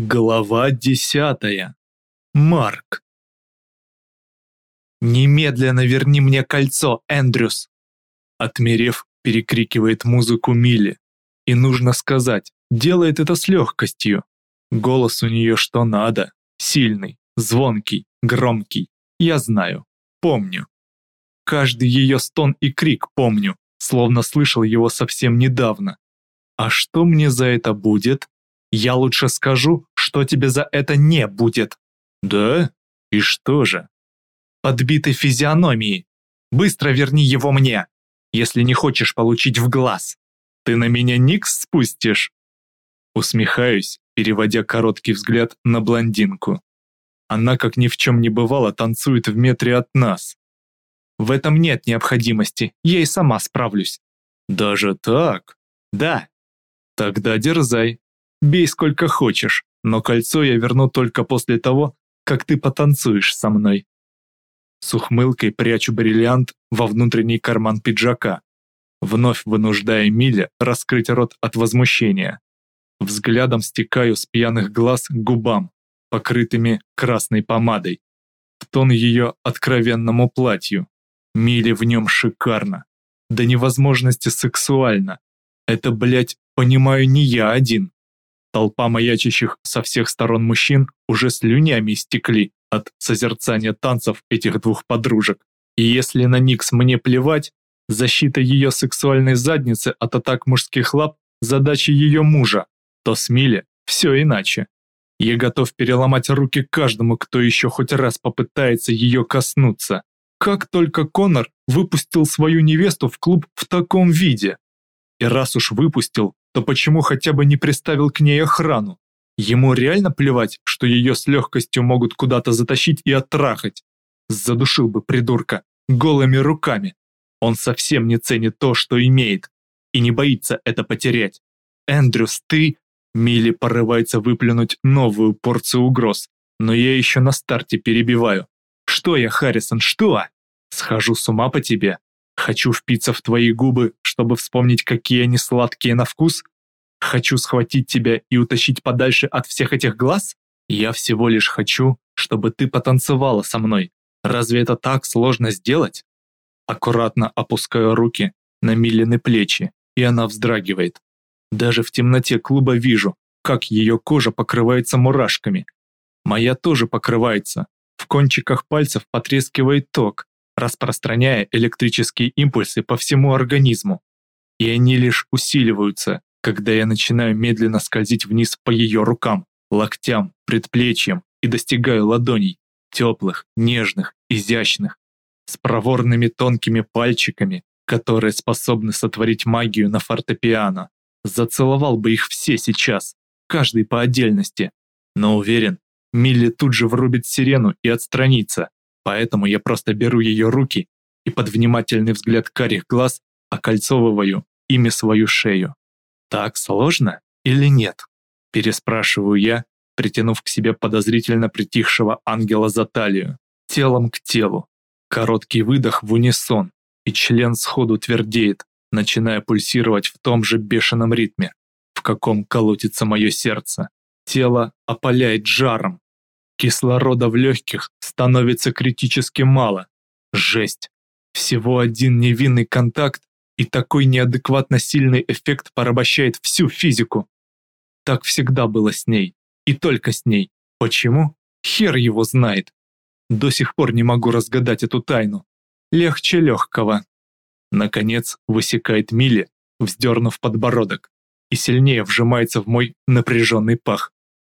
Глава десятая. Марк. «Немедленно верни мне кольцо, Эндрюс!» Отмерев, перекрикивает музыку Милли. И нужно сказать, делает это с легкостью. Голос у нее что надо. Сильный, звонкий, громкий. Я знаю, помню. Каждый ее стон и крик помню, словно слышал его совсем недавно. А что мне за это будет? Я лучше скажу, что тебе за это не будет. Да? И что же? Подбитой физиономии. Быстро верни его мне, если не хочешь получить в глаз. Ты на меня никс спустишь? Усмехаюсь, переводя короткий взгляд на блондинку. Она, как ни в чем не бывало, танцует в метре от нас. В этом нет необходимости, я и сама справлюсь. Даже так? Да. Тогда дерзай, Бей сколько хочешь, но кольцо я верну только после того, как ты потанцуешь со мной. С ухмылкой прячу бриллиант во внутренний карман пиджака, вновь вынуждая Миля раскрыть рот от возмущения. Взглядом стекаю с пьяных глаз к губам, покрытыми красной помадой, в тон ее откровенному платью. Миле в нем шикарно, до невозможности сексуально. Это, блядь, понимаю не я один. Толпа маячащих со всех сторон мужчин уже слюнями истекли от созерцания танцев этих двух подружек. И если на Никс мне плевать, защита ее сексуальной задницы от атак мужских лап – задача ее мужа, то с Миле все иначе. Я готов переломать руки каждому, кто еще хоть раз попытается ее коснуться. Как только Конор выпустил свою невесту в клуб в таком виде. И раз уж выпустил, то почему хотя бы не приставил к ней охрану? Ему реально плевать, что ее с легкостью могут куда-то затащить и оттрахать. Задушил бы придурка голыми руками. Он совсем не ценит то, что имеет, и не боится это потерять. Эндрюс, ты... Милли порывается выплюнуть новую порцию угроз, но я еще на старте перебиваю. Что я, Харрисон, что? Схожу с ума по тебе? Хочу впиться в твои губы, чтобы вспомнить, какие они сладкие на вкус? Хочу схватить тебя и утащить подальше от всех этих глаз? Я всего лишь хочу, чтобы ты потанцевала со мной. Разве это так сложно сделать? Аккуратно опускаю руки на Милины плечи, и она вздрагивает. Даже в темноте клуба вижу, как ее кожа покрывается мурашками. Моя тоже покрывается. В кончиках пальцев потрескивает ток, распространяя электрические импульсы по всему организму. И они лишь усиливаются, когда я начинаю медленно скользить вниз по ее рукам, локтям, предплечьям и достигаю ладоней, теплых, нежных, изящных, с проворными тонкими пальчиками, которые способны сотворить магию на фортепиано. Зацеловал бы их все сейчас, каждый по отдельности, но уверен, Милли тут же врубит сирену и отстранится, Поэтому я просто беру ее руки и под внимательный взгляд карих глаз окольцовываю ими свою шею. Так сложно или нет? Переспрашиваю я, притянув к себе подозрительно притихшего ангела за талию, телом к телу. Короткий выдох в унисон, и член сходу твердеет, начиная пульсировать в том же бешеном ритме, в каком колотится мое сердце. Тело опаляет жаром, Кислорода в легких становится критически мало. Жесть. Всего один невинный контакт, и такой неадекватно сильный эффект порабощает всю физику. Так всегда было с ней. И только с ней. Почему? Хер его знает. До сих пор не могу разгадать эту тайну. Легче легкого. Наконец высекает Милли, вздернув подбородок, и сильнее вжимается в мой напряженный пах.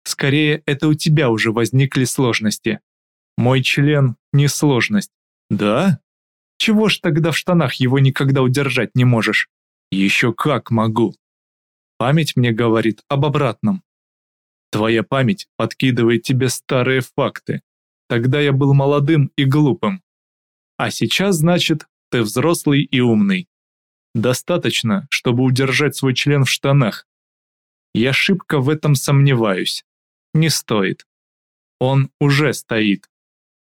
Скорее, это у тебя уже возникли сложности. Мой член не сложность. Да? Чего ж тогда в штанах его никогда удержать не можешь? Еще как могу. Память мне говорит об обратном. Твоя память подкидывает тебе старые факты. Тогда я был молодым и глупым. А сейчас, значит, ты взрослый и умный. Достаточно, чтобы удержать свой член в штанах. Я шибко в этом сомневаюсь не стоит. Он уже стоит,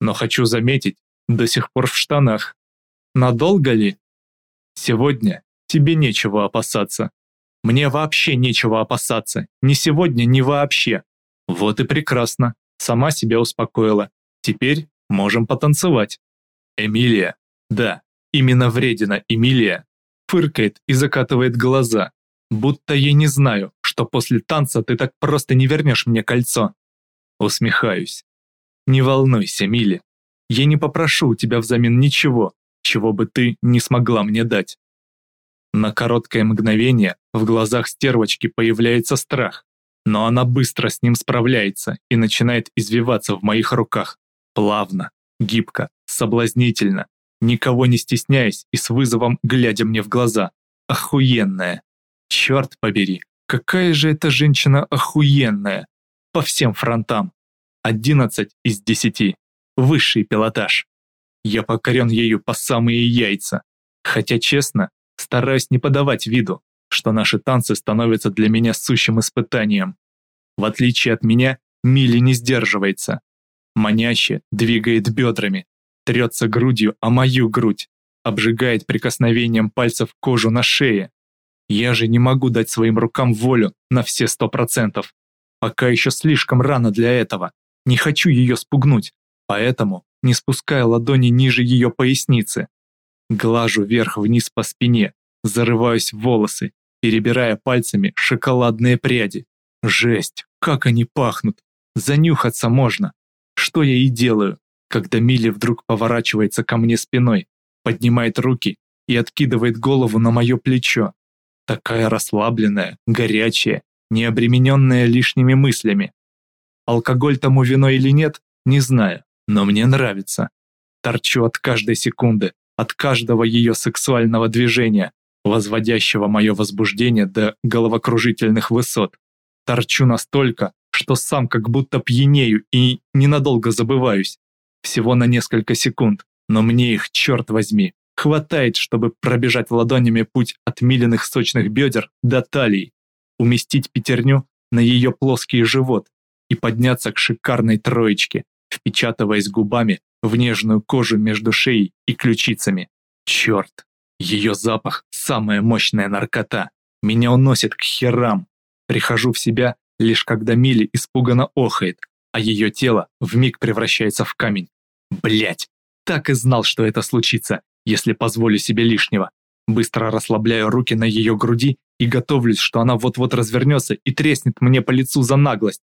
но хочу заметить, до сих пор в штанах. Надолго ли? Сегодня тебе нечего опасаться. Мне вообще нечего опасаться, ни сегодня, ни вообще. Вот и прекрасно. Сама себя успокоила. Теперь можем потанцевать. Эмилия. Да, именно вредина Эмилия. Фыркает и закатывает глаза. Будто я не знаю, что после танца ты так просто не вернешь мне кольцо. Усмехаюсь. Не волнуйся, Мили. Я не попрошу у тебя взамен ничего, чего бы ты не смогла мне дать. На короткое мгновение в глазах стервочки появляется страх, но она быстро с ним справляется и начинает извиваться в моих руках. Плавно, гибко, соблазнительно, никого не стесняясь и с вызовом глядя мне в глаза. Охуенная. Черт побери, какая же эта женщина охуенная. По всем фронтам. 11 из 10. Высший пилотаж. Я покорен ею по самые яйца. Хотя, честно, стараюсь не подавать виду, что наши танцы становятся для меня сущим испытанием. В отличие от меня, Милли не сдерживается. Маняще двигает бедрами, трется грудью о мою грудь, обжигает прикосновением пальцев кожу на шее. Я же не могу дать своим рукам волю на все сто процентов. Пока еще слишком рано для этого. Не хочу ее спугнуть, поэтому не спуская ладони ниже ее поясницы. Глажу вверх-вниз по спине, зарываюсь в волосы, перебирая пальцами шоколадные пряди. Жесть, как они пахнут! Занюхаться можно. Что я и делаю, когда Милли вдруг поворачивается ко мне спиной, поднимает руки и откидывает голову на мое плечо. Такая расслабленная, горячая, не обремененная лишними мыслями. Алкоголь тому вино или нет, не знаю, но мне нравится. Торчу от каждой секунды, от каждого ее сексуального движения, возводящего мое возбуждение до головокружительных высот. Торчу настолько, что сам как будто пьянею и ненадолго забываюсь. Всего на несколько секунд, но мне их, черт возьми, хватает, чтобы пробежать ладонями путь от миленных сочных бедер до талии, уместить пятерню на ее плоский живот и подняться к шикарной троечке, впечатываясь губами в нежную кожу между шеей и ключицами. Черт, ее запах – самая мощная наркота. Меня уносит к херам. Прихожу в себя, лишь когда Милли испуганно охает, а ее тело вмиг превращается в камень. Блять, так и знал, что это случится, если позволю себе лишнего. Быстро расслабляю руки на ее груди и готовлюсь, что она вот-вот развернется и треснет мне по лицу за наглость.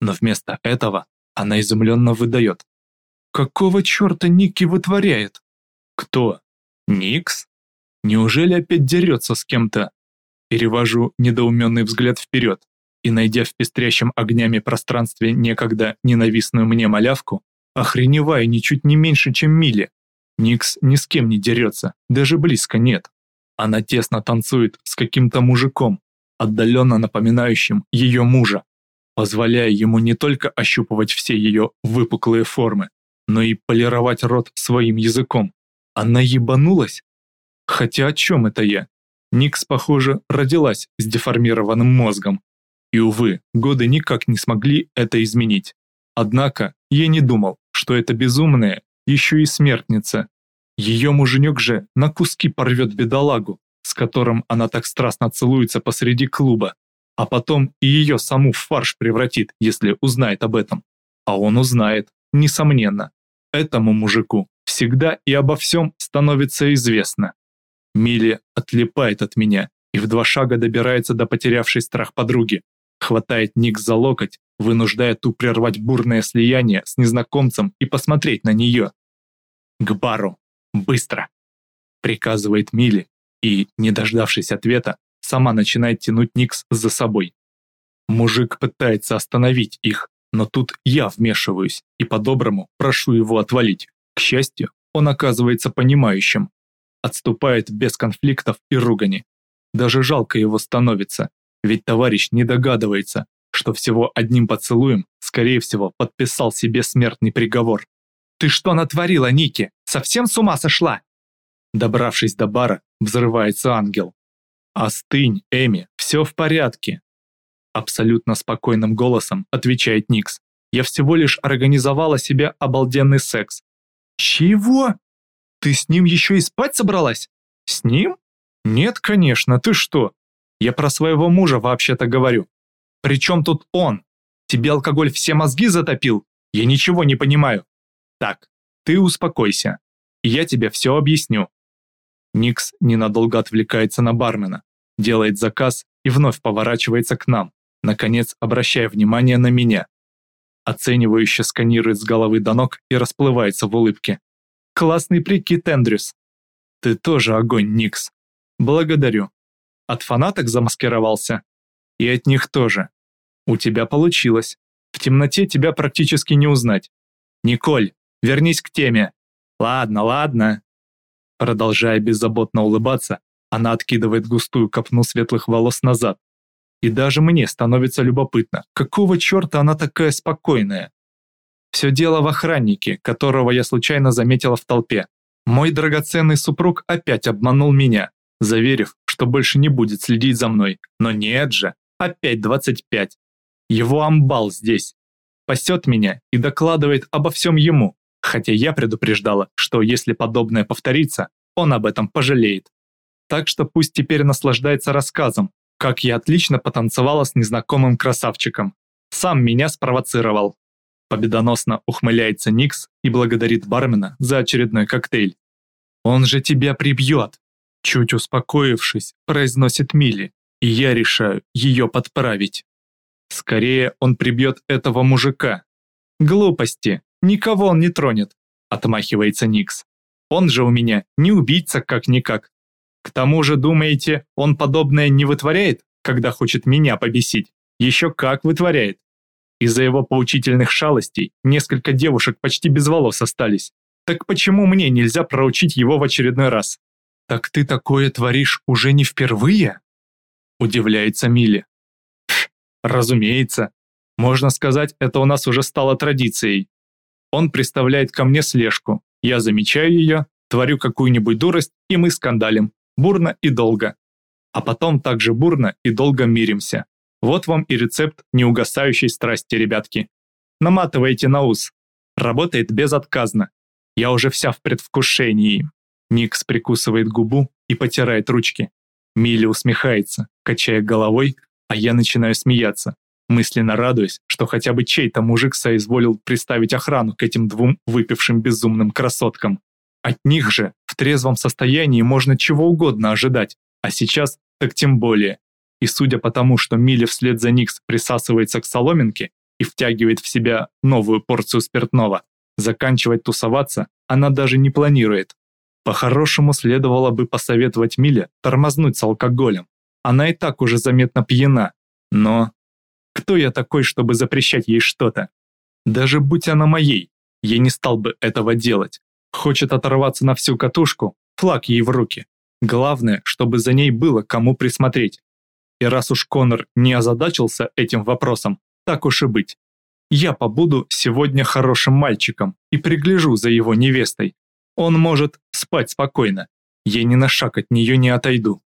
Но вместо этого она изумленно выдает. «Какого черта Ники вытворяет?» «Кто? Никс? Неужели опять дерется с кем-то?» Перевожу недоуменный взгляд вперед и, найдя в пестрящем огнями пространстве некогда ненавистную мне малявку, охреневаю ничуть не меньше, чем Милли. Никс ни с кем не дерется, даже близко нет. Она тесно танцует с каким-то мужиком, отдаленно напоминающим ее мужа, позволяя ему не только ощупывать все ее выпуклые формы, но и полировать рот своим языком. Она ебанулась? Хотя о чем это я? Никс, похоже, родилась с деформированным мозгом. И, увы, годы никак не смогли это изменить. Однако я не думал, что эта безумная еще и смертница. Ее муженек же на куски порвет бедолагу, с которым она так страстно целуется посреди клуба, а потом и ее саму в фарш превратит, если узнает об этом. А он узнает, несомненно. Этому мужику всегда и обо всем становится известно. Милли отлипает от меня и в два шага добирается до потерявшей страх подруги, хватает Ник за локоть, вынуждая ту прервать бурное слияние с незнакомцем и посмотреть на нее. «К бару! Быстро!» приказывает Милли и, не дождавшись ответа, сама начинает тянуть Никс за собой. Мужик пытается остановить их, но тут я вмешиваюсь и по-доброму прошу его отвалить. К счастью, он оказывается понимающим. Отступает без конфликтов и ругани. Даже жалко его становится, ведь товарищ не догадывается, что всего одним поцелуем, скорее всего, подписал себе смертный приговор. «Ты что натворила, Ники? Совсем с ума сошла?» Добравшись до бара, взрывается ангел. «Остынь, Эми, все в порядке!» Абсолютно спокойным голосом отвечает Никс. «Я всего лишь организовала себе обалденный секс». «Чего? Ты с ним еще и спать собралась? С ним? Нет, конечно, ты что? Я про своего мужа вообще-то говорю. Причем тут он? Тебе алкоголь все мозги затопил? Я ничего не понимаю. Так, ты успокойся, я тебе все объясню. Никс ненадолго отвлекается на бармена, делает заказ и вновь поворачивается к нам, наконец обращая внимание на меня. Оценивающе сканирует с головы до ног и расплывается в улыбке. «Классный прикид, Эндрюс!» «Ты тоже огонь, Никс!» «Благодарю!» От фанаток замаскировался? И от них тоже. У тебя получилось. В темноте тебя практически не узнать. Николь, вернись к теме. Ладно, ладно. Продолжая беззаботно улыбаться, она откидывает густую копну светлых волос назад. И даже мне становится любопытно, какого черта она такая спокойная? Все дело в охраннике, которого я случайно заметила в толпе. Мой драгоценный супруг опять обманул меня, заверив, что больше не будет следить за мной. Но нет же, опять 25. Его амбал здесь. Пасет меня и докладывает обо всем ему, хотя я предупреждала, что если подобное повторится, он об этом пожалеет. Так что пусть теперь наслаждается рассказом, как я отлично потанцевала с незнакомым красавчиком. Сам меня спровоцировал. Победоносно ухмыляется Никс и благодарит бармена за очередной коктейль. «Он же тебя прибьет!» Чуть успокоившись, произносит Милли, и я решаю ее подправить. Скорее он прибьет этого мужика. Глупости, никого он не тронет, отмахивается Никс. Он же у меня не убийца как-никак. К тому же, думаете, он подобное не вытворяет, когда хочет меня побесить? Еще как вытворяет. Из-за его поучительных шалостей несколько девушек почти без волос остались. Так почему мне нельзя проучить его в очередной раз? «Так ты такое творишь уже не впервые?» Удивляется Милли. Разумеется. Можно сказать, это у нас уже стало традицией. Он представляет ко мне слежку. Я замечаю ее, творю какую-нибудь дурость, и мы скандалим. Бурно и долго. А потом также бурно и долго миримся. Вот вам и рецепт неугасающей страсти, ребятки. Наматывайте на ус. Работает безотказно. Я уже вся в предвкушении. Никс прикусывает губу и потирает ручки. Милли усмехается, качая головой, а я начинаю смеяться, мысленно радуясь, что хотя бы чей-то мужик соизволил приставить охрану к этим двум выпившим безумным красоткам. От них же в трезвом состоянии можно чего угодно ожидать, а сейчас так тем более. И судя по тому, что Милли вслед за Никс присасывается к соломинке и втягивает в себя новую порцию спиртного, заканчивать тусоваться она даже не планирует. По-хорошему следовало бы посоветовать Миле тормознуть с алкоголем. Она и так уже заметно пьяна. Но кто я такой, чтобы запрещать ей что-то? Даже будь она моей, я не стал бы этого делать. Хочет оторваться на всю катушку, флаг ей в руки. Главное, чтобы за ней было кому присмотреть. И раз уж Конор не озадачился этим вопросом, так уж и быть. Я побуду сегодня хорошим мальчиком и пригляжу за его невестой. Он может спать спокойно. Я ни на шаг от нее не отойду.